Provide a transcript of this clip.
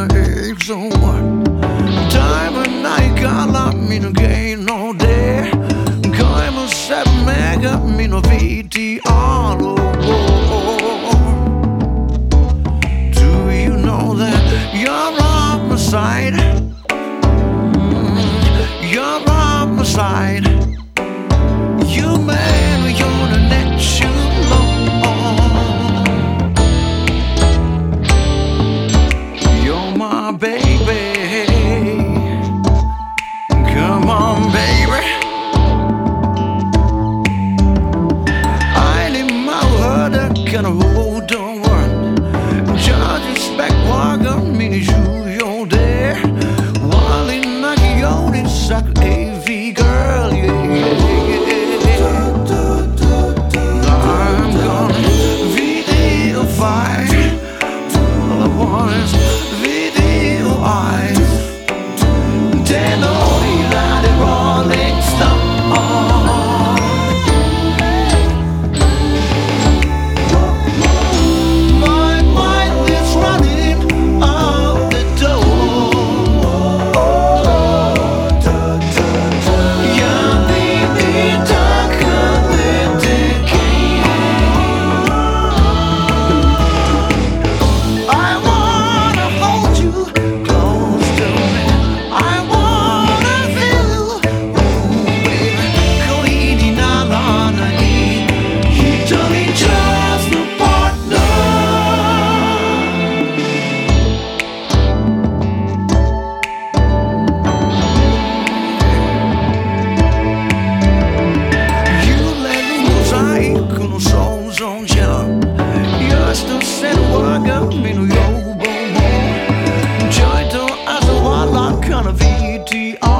I hate. Time and night me no gain no day. Me no Do you know that you're on my side? Mm, you're on my side. You man, you're the next you. and hold on. Judge expect wagon mini you yo there. Wally Maggie Odin suck AV girl, yeah. wanna VTR.